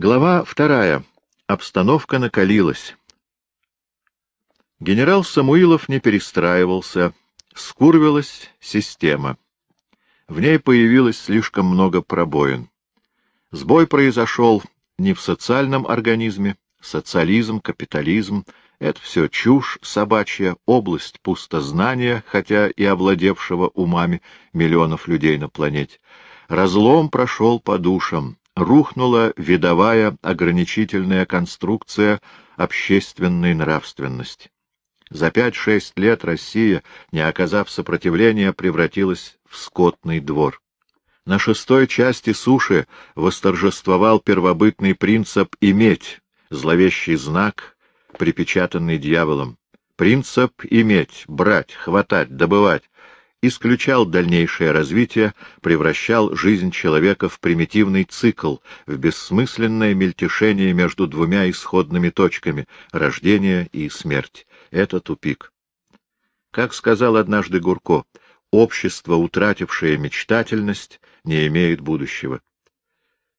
Глава вторая. Обстановка накалилась. Генерал Самуилов не перестраивался, скурвилась система. В ней появилось слишком много пробоин. Сбой произошел не в социальном организме, социализм, капитализм — это все чушь собачья, область пустознания, хотя и овладевшего умами миллионов людей на планете. Разлом прошел по душам, рухнула видовая ограничительная конструкция общественной нравственности. За пять-шесть лет Россия, не оказав сопротивления, превратилась в скотный двор. На шестой части суши восторжествовал первобытный принцип «иметь», зловещий знак, припечатанный дьяволом. Принцип «иметь», «брать», «хватать», «добывать» исключал дальнейшее развитие, превращал жизнь человека в примитивный цикл, в бессмысленное мельтешение между двумя исходными точками — рождение и смерть. Это тупик. Как сказал однажды Гурко, общество, утратившее мечтательность, не имеет будущего.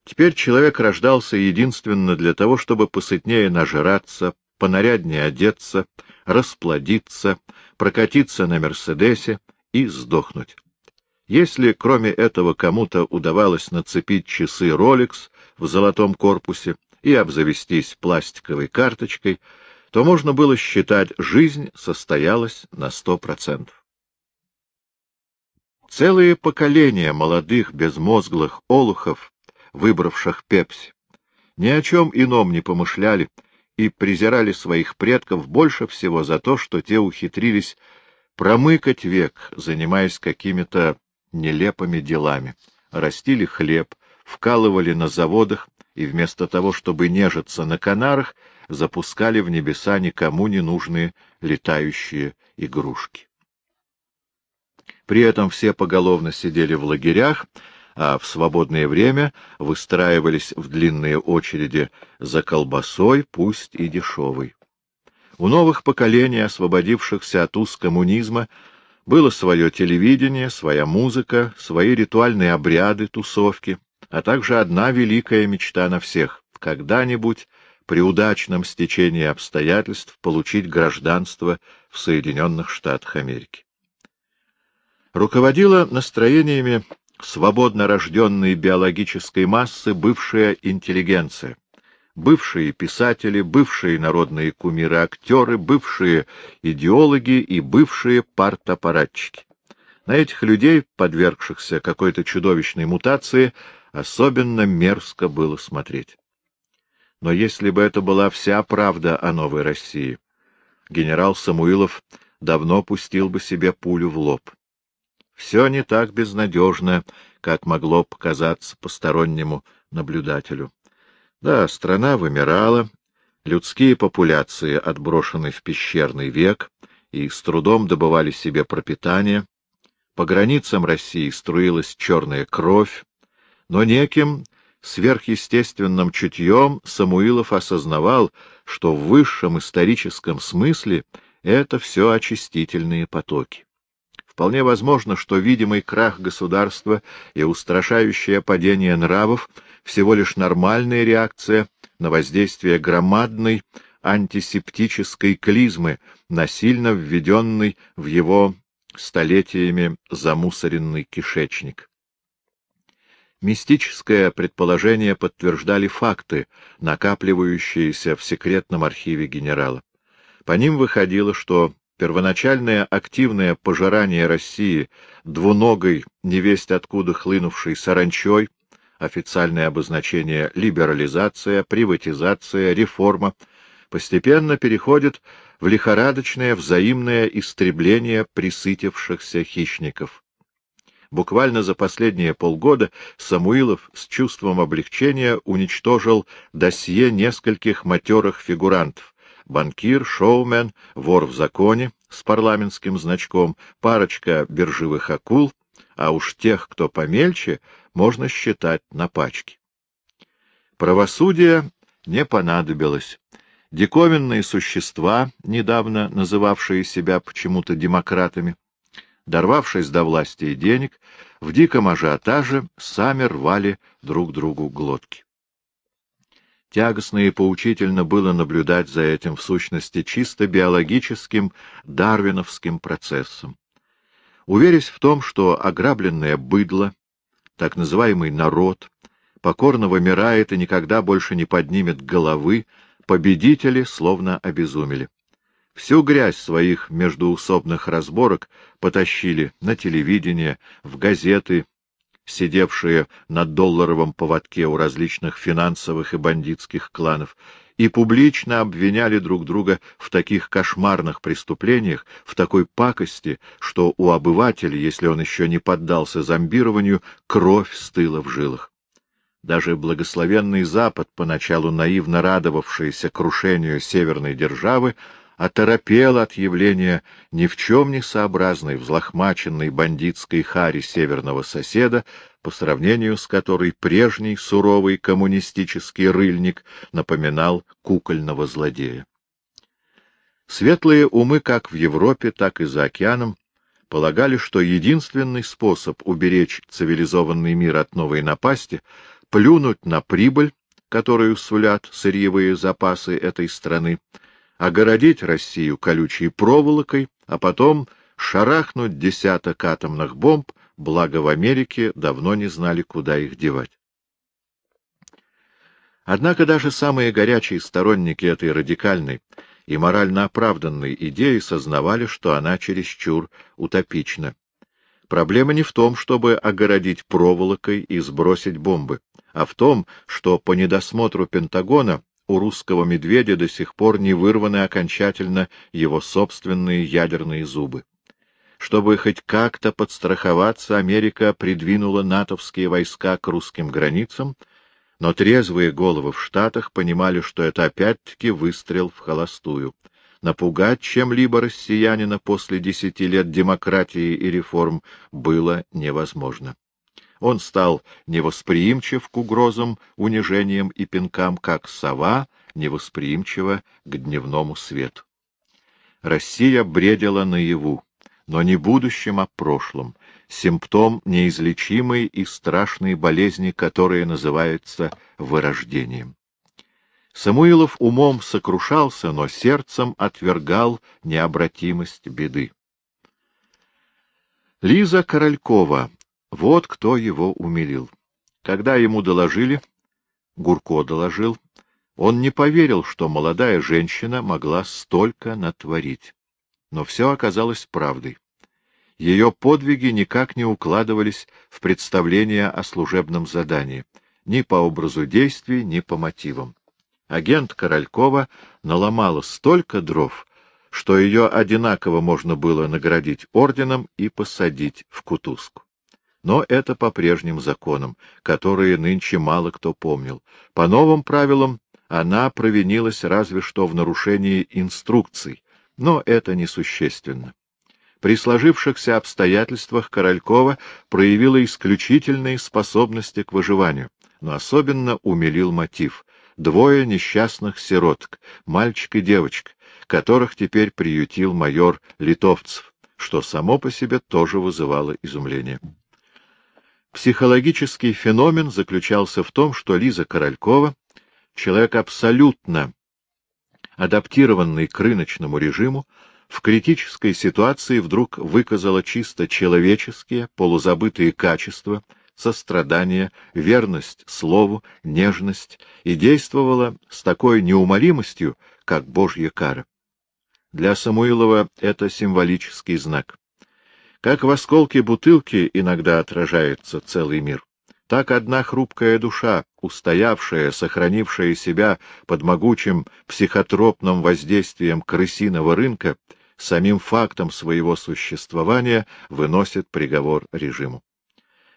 Теперь человек рождался единственно для того, чтобы посытнее нажраться, понаряднее одеться, расплодиться, прокатиться на Мерседесе и сдохнуть. Если кроме этого кому-то удавалось нацепить часы Rolex в золотом корпусе и обзавестись пластиковой карточкой, то можно было считать, жизнь состоялась на сто процентов. Целые поколения молодых безмозглых олухов, выбравших пепси, ни о чем ином не помышляли и презирали своих предков больше всего за то, что те ухитрились промыкать век, занимаясь какими-то нелепыми делами. Растили хлеб, вкалывали на заводах и вместо того, чтобы нежиться на канарах, запускали в небеса никому не нужные летающие игрушки. При этом все поголовно сидели в лагерях, а в свободное время выстраивались в длинные очереди за колбасой, пусть и дешевой. У новых поколений, освободившихся от уз коммунизма, было свое телевидение, своя музыка, свои ритуальные обряды, тусовки, а также одна великая мечта на всех — когда-нибудь при удачном стечении обстоятельств получить гражданство в Соединенных Штатах Америки. Руководила настроениями свободно рожденной биологической массы бывшая интеллигенция, бывшие писатели, бывшие народные кумиры-актеры, бывшие идеологи и бывшие партаппаратчики. На этих людей, подвергшихся какой-то чудовищной мутации, особенно мерзко было смотреть. Но если бы это была вся правда о новой России, генерал Самуилов давно пустил бы себе пулю в лоб. Все не так безнадежно, как могло показаться постороннему наблюдателю. Да, страна вымирала, людские популяции отброшены в пещерный век и с трудом добывали себе пропитание, по границам России струилась черная кровь, но неким сверхъестественным чутьем Самуилов осознавал, что в высшем историческом смысле это все очистительные потоки. Вполне возможно, что видимый крах государства и устрашающее падение нравов всего лишь нормальная реакция на воздействие громадной антисептической клизмы, насильно введенной в его столетиями замусоренный кишечник. Мистическое предположение подтверждали факты, накапливающиеся в секретном архиве генерала. По ним выходило, что первоначальное активное пожирание России двуногой, невесть откуда хлынувшей саранчой, официальное обозначение либерализация, приватизация, реформа, постепенно переходит в лихорадочное взаимное истребление присытившихся хищников. Буквально за последние полгода Самуилов с чувством облегчения уничтожил досье нескольких матерых фигурантов — банкир, шоумен, вор в законе с парламентским значком, парочка биржевых акул, а уж тех, кто помельче, можно считать на пачке. Правосудие не понадобилось. Диковинные существа, недавно называвшие себя почему-то демократами, дорвавшись до власти и денег, в диком ажиотаже сами рвали друг другу глотки. Тягостно и поучительно было наблюдать за этим, в сущности, чисто биологическим дарвиновским процессом. Уверясь в том, что ограбленное быдло, так называемый народ, покорно вымирает и никогда больше не поднимет головы, победители словно обезумели. Всю грязь своих междуусобных разборок потащили на телевидение, в газеты, сидевшие на долларовом поводке у различных финансовых и бандитских кланов, и публично обвиняли друг друга в таких кошмарных преступлениях, в такой пакости, что у обывателя, если он еще не поддался зомбированию, кровь стыла в жилах. Даже благословенный Запад, поначалу наивно радовавшийся крушению северной державы, оторопел от явления ни в чем не сообразной взлохмаченной бандитской хари северного соседа, по сравнению с которой прежний суровый коммунистический рыльник напоминал кукольного злодея. Светлые умы как в Европе, так и за океаном полагали, что единственный способ уберечь цивилизованный мир от новой напасти — плюнуть на прибыль, которую сулят сырьевые запасы этой страны, огородить Россию колючей проволокой, а потом шарахнуть десяток атомных бомб, благо в Америке давно не знали, куда их девать. Однако даже самые горячие сторонники этой радикальной и морально оправданной идеи сознавали, что она чересчур утопична. Проблема не в том, чтобы огородить проволокой и сбросить бомбы, а в том, что по недосмотру Пентагона у русского медведя до сих пор не вырваны окончательно его собственные ядерные зубы. Чтобы хоть как-то подстраховаться, Америка придвинула натовские войска к русским границам, но трезвые головы в Штатах понимали, что это опять-таки выстрел в холостую. Напугать чем-либо россиянина после десяти лет демократии и реформ было невозможно. Он стал невосприимчив к угрозам, унижениям и пинкам, как сова невосприимчива к дневному свету. Россия бредила наяву, но не будущим, а прошлым, симптом неизлечимой и страшной болезни, которая называется вырождением. Самуилов умом сокрушался, но сердцем отвергал необратимость беды. Лиза Королькова вот кто его умилил. Когда ему доложили, Гурко доложил, он не поверил, что молодая женщина могла столько натворить. Но все оказалось правдой. Ее подвиги никак не укладывались в представление о служебном задании, ни по образу действий, ни по мотивам. Агент Королькова наломала столько дров, что ее одинаково можно было наградить орденом и посадить в кутузку. Но это по прежним законам, которые нынче мало кто помнил. По новым правилам она провинилась разве что в нарушении инструкций, но это несущественно. При сложившихся обстоятельствах Королькова проявила исключительные способности к выживанию, но особенно умилил мотив — двое несчастных сироток, мальчик и девочка, которых теперь приютил майор Литовцев, что само по себе тоже вызывало изумление. Психологический феномен заключался в том, что Лиза Королькова, человек абсолютно адаптированный к рыночному режиму, в критической ситуации вдруг выказала чисто человеческие, полузабытые качества, сострадание, верность слову, нежность и действовала с такой неумолимостью, как Божья кара. Для Самуилова это символический знак. Как в осколке бутылки иногда отражается целый мир, так одна хрупкая душа, устоявшая, сохранившая себя под могучим психотропным воздействием крысиного рынка, самим фактом своего существования выносит приговор режиму.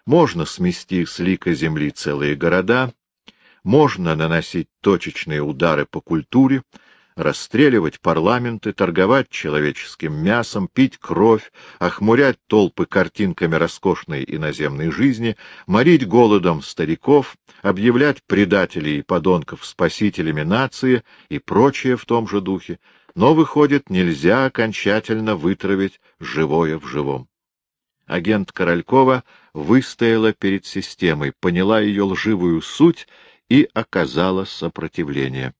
Можно смести с лика земли целые города, можно наносить точечные удары по культуре, расстреливать парламенты, торговать человеческим мясом, пить кровь, охмурять толпы картинками роскошной иноземной жизни, морить голодом стариков, объявлять предателей и подонков спасителями нации и прочее в том же духе, но, выходит, нельзя окончательно вытравить живое в живом. Агент Королькова выстояла перед системой, поняла ее лживую суть и оказала сопротивление.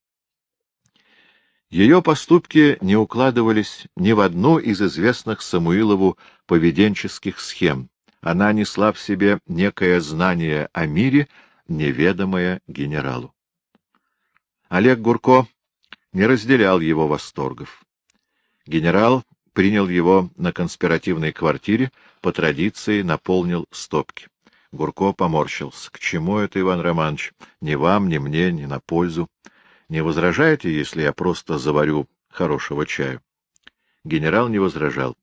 Ее поступки не укладывались ни в одну из известных Самуилову поведенческих схем. Она несла в себе некое знание о мире, неведомое генералу. Олег Гурко не разделял его восторгов. Генерал принял его на конспиративной квартире, по традиции наполнил стопки. Гурко поморщился. — К чему это, Иван Романович? Ни вам, ни мне, ни на пользу. Не возражаете, если я просто заварю хорошего чаю? Генерал не возражал.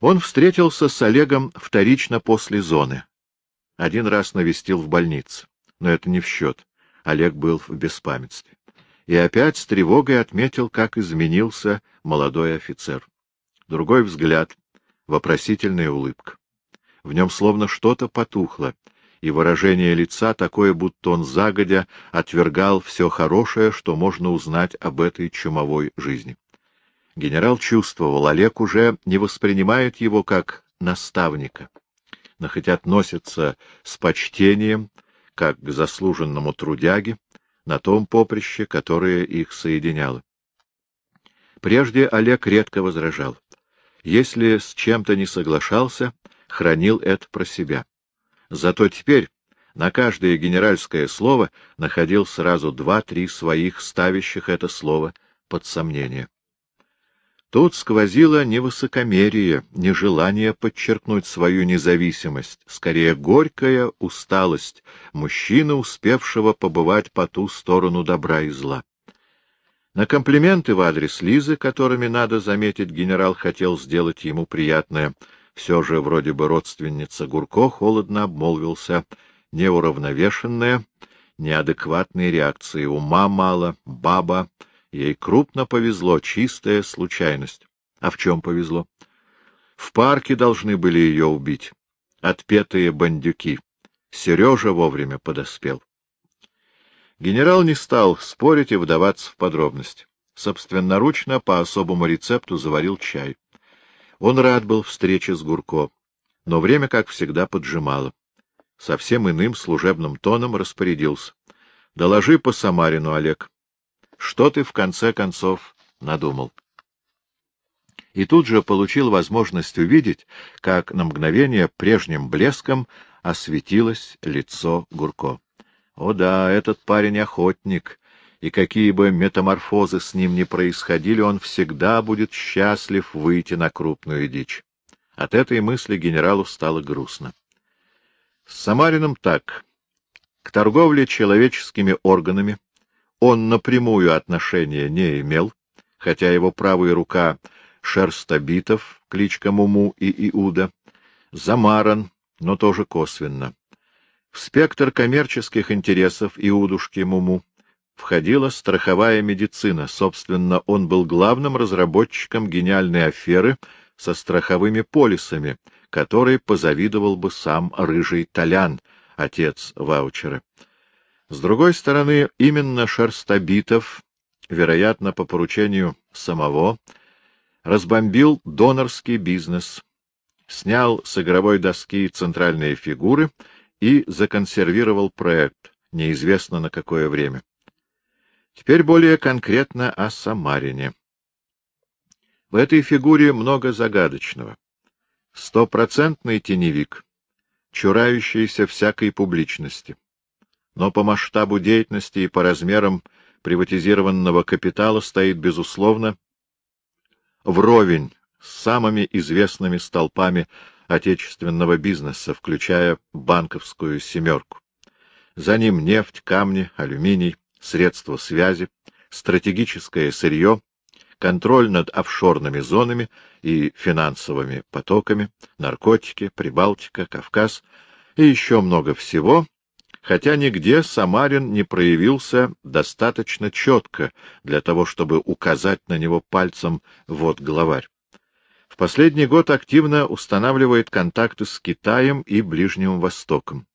Он встретился с Олегом вторично после зоны. Один раз навестил в больнице, но это не в счет. Олег был в беспамятстве. И опять с тревогой отметил, как изменился молодой офицер. Другой взгляд, вопросительная улыбка. В нем словно что-то потухло, и выражение лица такое, будто он загодя отвергал все хорошее, что можно узнать об этой чумовой жизни. Генерал чувствовал, Олег уже не воспринимает его как наставника, но хоть относится с почтением, как к заслуженному трудяге, на том поприще, которое их соединяло. Прежде Олег редко возражал. Если с чем-то не соглашался, хранил это про себя. Зато теперь на каждое генеральское слово находил сразу два-три своих, ставящих это слово под сомнение. Тут сквозило не высокомерие, не желание подчеркнуть свою независимость, скорее горькая усталость мужчины, успевшего побывать по ту сторону добра и зла. На комплименты в адрес Лизы, которыми, надо заметить, генерал хотел сделать ему приятное — все же вроде бы родственница Гурко холодно обмолвился, неуравновешенная, неадекватные реакции, ума мало, баба, ей крупно повезло, чистая случайность. А в чем повезло? В парке должны были ее убить, отпетые бандюки. Сережа вовремя подоспел. Генерал не стал спорить и вдаваться в подробности. Собственноручно по особому рецепту заварил чай. Он рад был встрече с Гурко, но время, как всегда, поджимало. Совсем иным служебным тоном распорядился. — Доложи по Самарину, Олег. Что ты, в конце концов, надумал? И тут же получил возможность увидеть, как на мгновение прежним блеском осветилось лицо Гурко. О да, этот парень охотник, и какие бы метаморфозы с ним ни происходили, он всегда будет счастлив выйти на крупную дичь. От этой мысли генералу стало грустно. С Самарином так. К торговле человеческими органами он напрямую отношения не имел, хотя его правая рука Шерстобитов, кличка Муму и Иуда, замаран, но тоже косвенно. В спектр коммерческих интересов Иудушки Муму входила страховая медицина. Собственно, он был главным разработчиком гениальной аферы со страховыми полисами, которой позавидовал бы сам Рыжий Толян, отец ваучера. С другой стороны, именно Шерстобитов, вероятно, по поручению самого, разбомбил донорский бизнес, снял с игровой доски центральные фигуры и законсервировал проект, неизвестно на какое время. Теперь более конкретно о Самарине. В этой фигуре много загадочного. Стопроцентный теневик, чурающийся всякой публичности. Но по масштабу деятельности и по размерам приватизированного капитала стоит, безусловно, вровень с самыми известными столпами отечественного бизнеса, включая банковскую «семерку». За ним нефть, камни, алюминий, средства связи, стратегическое сырье, контроль над офшорными зонами и финансовыми потоками, наркотики, Прибалтика, Кавказ и еще много всего, хотя нигде Самарин не проявился достаточно четко для того, чтобы указать на него пальцем «вот главарь». В последний год активно устанавливает контакты с Китаем и Ближним Востоком.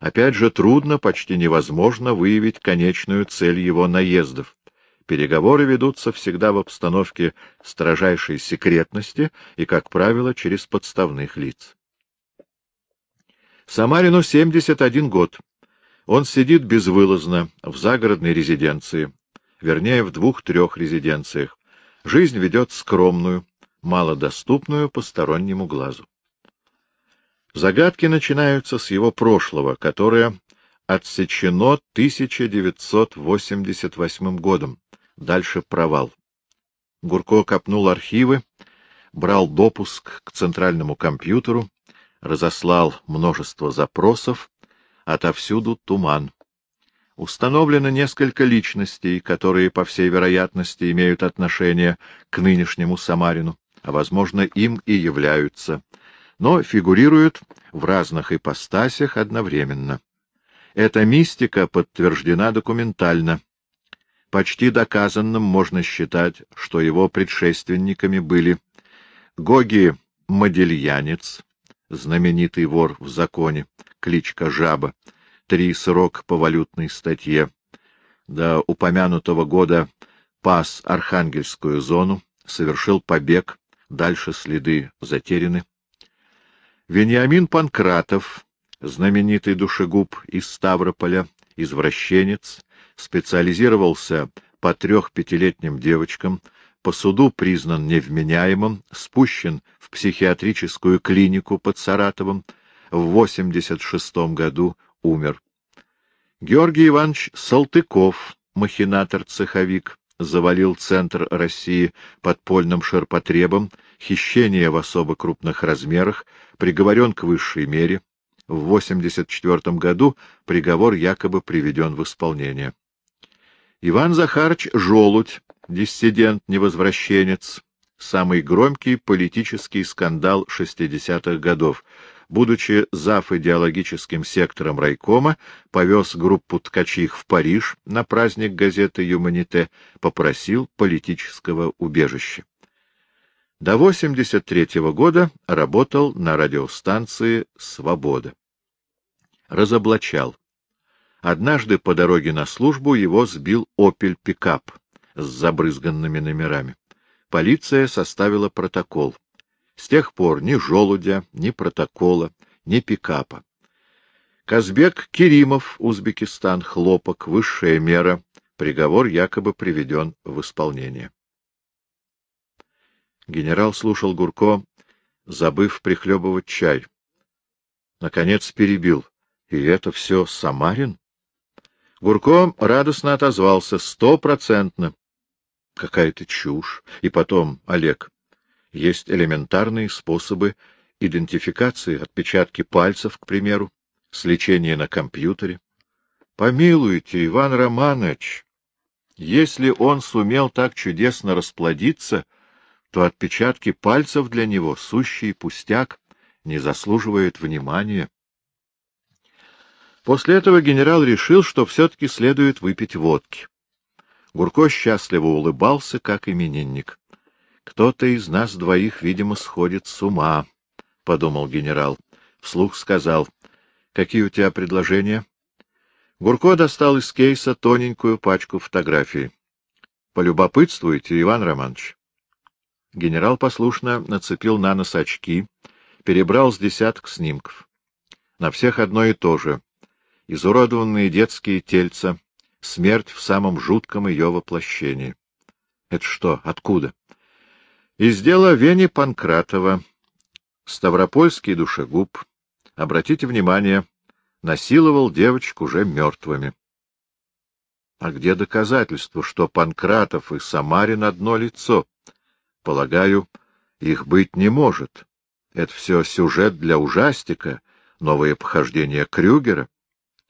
Опять же, трудно, почти невозможно выявить конечную цель его наездов. Переговоры ведутся всегда в обстановке строжайшей секретности и, как правило, через подставных лиц. Самарину 71 год. Он сидит безвылазно в загородной резиденции, вернее, в двух-трех резиденциях. Жизнь ведет скромную, малодоступную постороннему глазу. Загадки начинаются с его прошлого, которое отсечено 1988 годом. Дальше провал. Гурко копнул архивы, брал допуск к центральному компьютеру, разослал множество запросов, отовсюду туман. Установлено несколько личностей, которые, по всей вероятности, имеют отношение к нынешнему Самарину, а, возможно, им и являются, но фигурируют в разных ипостасях одновременно. Эта мистика подтверждена документально. Почти доказанным можно считать, что его предшественниками были Гоги Модельянец, знаменитый вор в законе, кличка Жаба, три срок по валютной статье, до упомянутого года пас Архангельскую зону, совершил побег, дальше следы затеряны. Вениамин Панкратов, знаменитый душегуб из Ставрополя, извращенец, специализировался по трех-пятилетним девочкам, по суду признан невменяемым, спущен в психиатрическую клинику под Саратовом, в 86 году умер. Георгий Иванович Салтыков, махинатор-цеховик, завалил центр России подпольным ширпотребом, хищение в особо крупных размерах, приговорен к высшей мере. В 84 году приговор якобы приведен в исполнение. Иван Захарович Жолудь, диссидент-невозвращенец, самый громкий политический скандал 60-х годов, будучи зав. идеологическим сектором райкома, повез группу ткачих в Париж на праздник газеты «Юманите», попросил политического убежища. До 83 -го года работал на радиостанции «Свобода». Разоблачал. Однажды по дороге на службу его сбил «Опель-пикап» с забрызганными номерами. Полиция составила протокол. С тех пор ни желудя, ни протокола, ни пикапа. Казбек Керимов, Узбекистан, хлопок, высшая мера, приговор якобы приведен в исполнение. Генерал слушал Гурко, забыв прихлебывать чай. Наконец перебил. И это все Самарин? Гурко радостно отозвался. Стопроцентно. Какая-то чушь. И потом, Олег, есть элементарные способы идентификации, отпечатки пальцев, к примеру, сличение на компьютере. Помилуйте, Иван Романович, если он сумел так чудесно расплодиться, то отпечатки пальцев для него, сущий пустяк, не заслуживают внимания. После этого генерал решил, что все-таки следует выпить водки. Гурко счастливо улыбался, как именинник. Кто-то из нас двоих, видимо, сходит с ума, — подумал генерал. Вслух сказал. — Какие у тебя предложения? Гурко достал из кейса тоненькую пачку фотографий. — Полюбопытствуйте, Иван Романович. Генерал послушно нацепил на нос очки, перебрал с десяток снимков. На всех одно и то же. Изуродованные детские тельца, смерть в самом жутком ее воплощении. Это что, откуда? Из дела Вени Панкратова. Ставропольский душегуб. Обратите внимание, насиловал девочек уже мертвыми. А где доказательства, что Панкратов и Самарин одно лицо? Полагаю, их быть не может. Это все сюжет для ужастика, новые похождения Крюгера.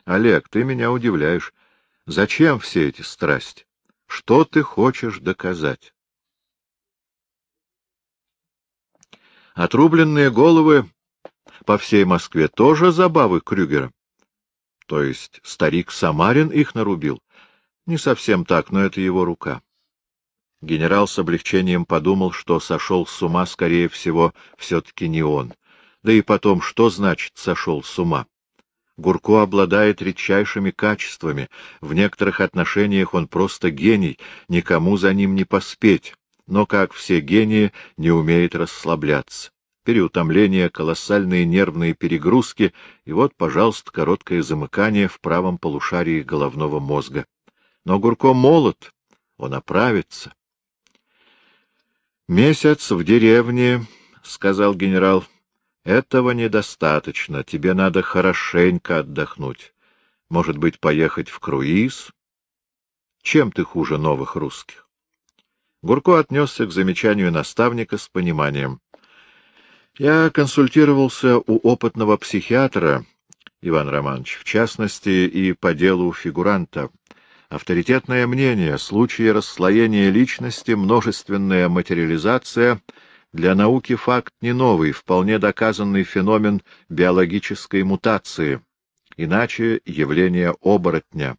Олег, ты меня удивляешь. Зачем все эти страсти? Что ты хочешь доказать? Отрубленные головы по всей Москве тоже забавы Крюгера. То есть старик Самарин их нарубил? Не совсем так, но это его рука. Генерал с облегчением подумал, что сошел с ума, скорее всего, все-таки не он. Да и потом, что значит «сошел с ума»? Гурко обладает редчайшими качествами, в некоторых отношениях он просто гений, никому за ним не поспеть но, как все гении, не умеет расслабляться. переутомление, колоссальные нервные перегрузки, и вот, пожалуйста, короткое замыкание в правом полушарии головного мозга. Но Гурко молод, он оправится. «Месяц в деревне», — сказал генерал, — «этого недостаточно, тебе надо хорошенько отдохнуть. Может быть, поехать в круиз? Чем ты хуже новых русских?» Гурко отнесся к замечанию наставника с пониманием. Я консультировался у опытного психиатра, Иван Романович, в частности и по делу фигуранта. Авторитетное мнение, случаи расслоения личности, множественная материализация — для науки факт не новый, вполне доказанный феномен биологической мутации, иначе явление оборотня.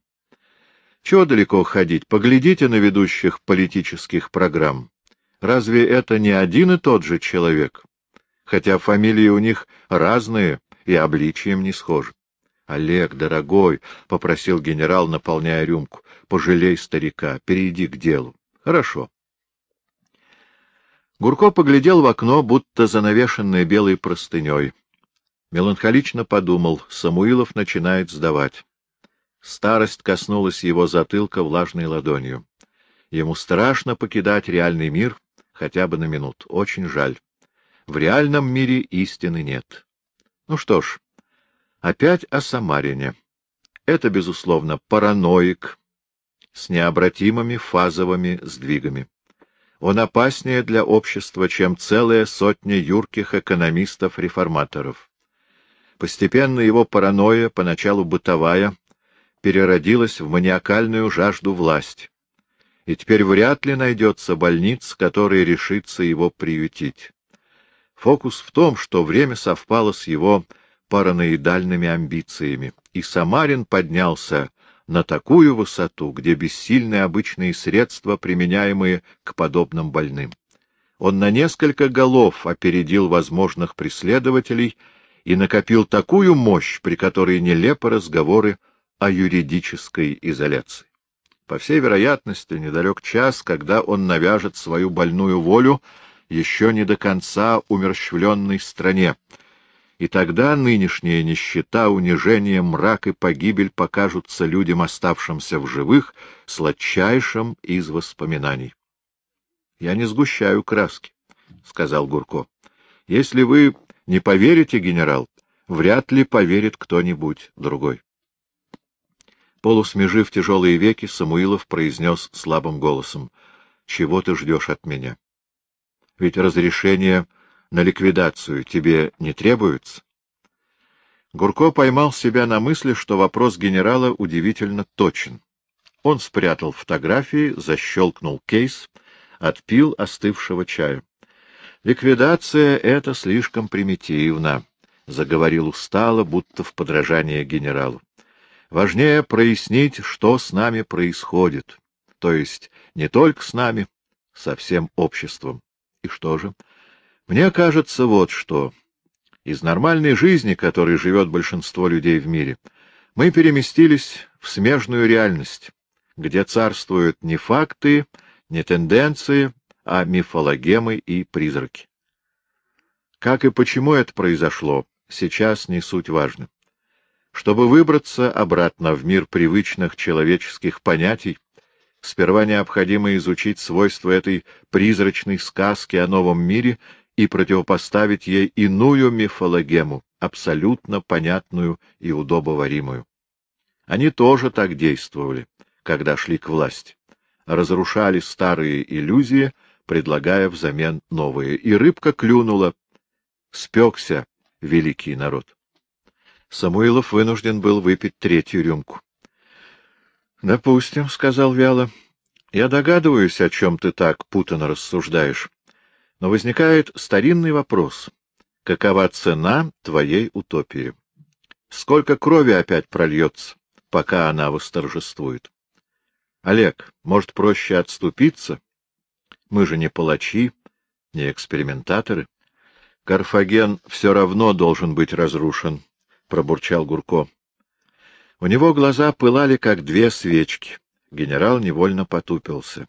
Чего далеко ходить? Поглядите на ведущих политических программ. Разве это не один и тот же человек? Хотя фамилии у них разные и обличием не схожи. — Олег, дорогой, — попросил генерал, наполняя рюмку, — пожалей старика, перейди к делу. — Хорошо. Гурко поглядел в окно, будто занавешенное белой простыней. Меланхолично подумал, Самуилов начинает сдавать. Старость коснулась его затылка влажной ладонью. Ему страшно покидать реальный мир хотя бы на минуту. Очень жаль. В реальном мире истины нет. Ну что ж, опять о Самарине. Это, безусловно, параноик с необратимыми фазовыми сдвигами. Он опаснее для общества, чем целая сотня юрких экономистов-реформаторов. Постепенно его паранойя, поначалу бытовая, переродилась в маниакальную жажду власти, и теперь вряд ли найдется больниц, который решится его приютить. Фокус в том, что время совпало с его параноидальными амбициями, и Самарин поднялся на такую высоту, где бессильны обычные средства, применяемые к подобным больным. Он на несколько голов опередил возможных преследователей и накопил такую мощь, при которой нелепы разговоры о юридической изоляции. По всей вероятности, недалек час, когда он навяжет свою больную волю еще не до конца умерщвленной стране, и тогда нынешняя нищета, унижение, мрак и погибель покажутся людям, оставшимся в живых, сладчайшим из воспоминаний. — Я не сгущаю краски, — сказал Гурко. — Если вы не поверите, генерал, вряд ли поверит кто-нибудь другой. Полусмежив тяжелые веки, Самуилов произнес слабым голосом. — Чего ты ждешь от меня? Ведь разрешение на ликвидацию тебе не требуется? Гурко поймал себя на мысли, что вопрос генерала удивительно точен. Он спрятал фотографии, защелкнул кейс, отпил остывшего чая. «Ликвидация — это слишком примитивно», — заговорил устало, будто в подражание генералу. Важнее прояснить, что с нами происходит, то есть не только с нами, со всем обществом. И что же? Мне кажется, вот что. Из нормальной жизни, которой живет большинство людей в мире, мы переместились в смежную реальность, где царствуют не факты, не тенденции, а мифологемы и призраки. Как и почему это произошло, сейчас не суть важно. Чтобы выбраться обратно в мир привычных человеческих понятий, сперва необходимо изучить свойства этой призрачной сказки о новом мире и противопоставить ей иную мифологему, абсолютно понятную и удобоваримую. Они тоже так действовали, когда шли к власти. Разрушали старые иллюзии, предлагая взамен новые. И рыбка клюнула. Спекся великий народ. Самуилов вынужден был выпить третью рюмку. — Допустим, — сказал вяло. — Я догадываюсь, о чем ты так путано рассуждаешь. Но возникает старинный вопрос. Какова цена твоей утопии? Сколько крови опять прольется, пока она восторжествует? Олег, может, проще отступиться? Мы же не палачи, не экспериментаторы. Карфаген все равно должен быть разрушен, пробурчал Гурко. У него глаза пылали, как две свечки. Генерал невольно потупился.